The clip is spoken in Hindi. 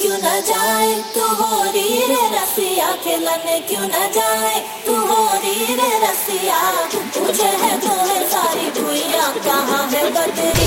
क्यों न जाए? तू हो री रे रसिया खेलने क्यों न जाए? तू हो री रे रसिया तुझे है तुम्हें सारी भूया कहाँ है बदरी?